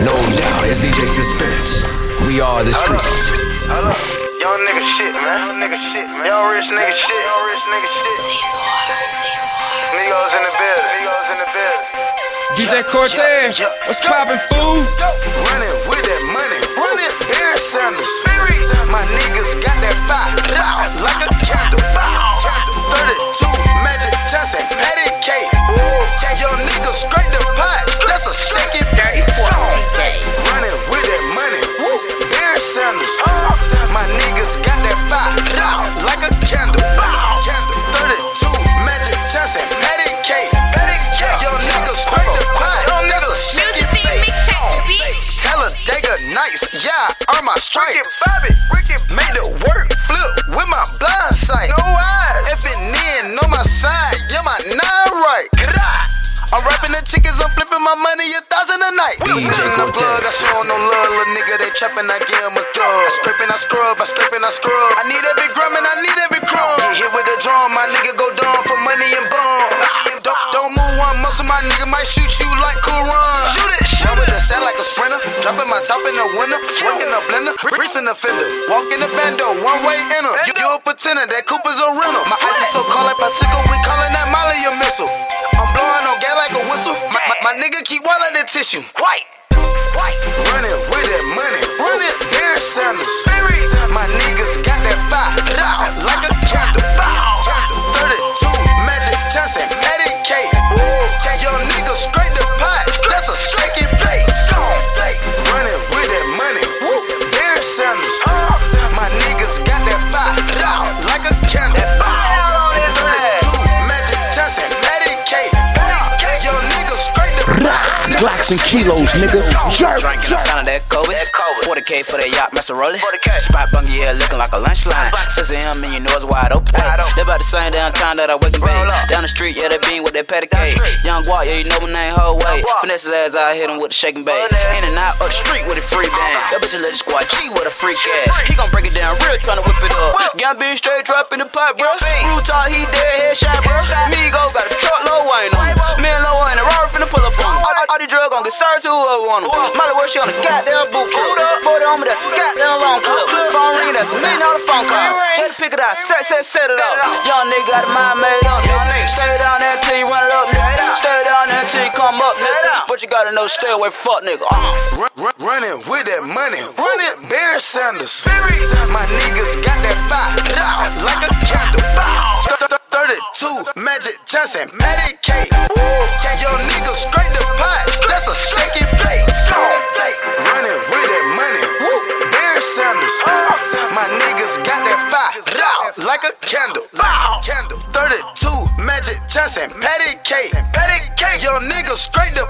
No doubt, it's DJ Suspense. We are the streets. Hold up. Young nigga shit, man. Young nigga shit, man. Young rich nigga shit. Young rich nigga shit. Migos in the building. Migos in the building. DJ Cortez, Yeah, yeah. what's poppin', fool? Running with that money. Running. Barry Sanders. Yeah, earn my stripes. Made it work, flip with my blind sight. If it in on my side, yeah, my nine right. I'm rapping the chickens, I'm flipping my money a thousand a night. DJ Missing the Cortez. plug, I show no love, little nigga, they trapping, I give 'em a dub. I strip and I scrub, I strip and I scrub. I need every gram and I need every crumb. Get hit with the drum, my nigga go down for money and bum. Don't, don't move one muscle, my nigga might shoot you like cool run. Run with the set like a sprinter, dropping my top in the winter, working the blender, recent offender, walk in the bando, one way enter. You, you a pretender, that Cooper's a rental. My eyes is so cold like Pacifico, we calling that Molly a missile. I'm blowing on gas like a whistle. My, my, my nigga keep water the tissue. White. White. Running with that money. Running. Barry Sanders. My niggas Glocks and kilos, nigga. Jerk, Drinking, I jerk. found out that COVID. 40k for that yacht, Maseroli. Spot bungy, yeah, looking like a lunch line. 6 a.m. and you know it's wide open. They about the same downtown that I wake bang. Down the street, yeah, they bean with that patty cake. Young guap, yeah, you know my name, whole way. Finesse his ass out, hit him with the shaking bait. In and out of the street with a free band. That bitch a little squad G with a free cat. He gon' break it down real, tryna whip it up. Got being straight, drop in the pot, bro. Blue tall, he dead, headshot, bro. Migo got a truck, low wine on. Me and low wine, a Rari finna pull up these drugs gon' get served to whoever want them. Molly work, she on a goddamn boot trip. 40 on me, that's a goddamn long clip. Phone ring, that's a million dollar phone call. Try to pick it out, set, set, set it up. Young nigga got a mind made up. Stay down there till you run up, nigga. Stay down there till you come up, nigga. But you gotta know, stay away from fuck nigga. Uh. Run, run, running with that money. Running. Barry Sanders. My niggas got that fire. Like a candle. 32 Magic Johnson. Matty cake. Young niggas straight the pot. That's a shaking bait. Running with that money. Barry Sanders. My niggas got that fire. Like a candle. Candle. 32 Magic Johnson. Cake. Young niggas straight the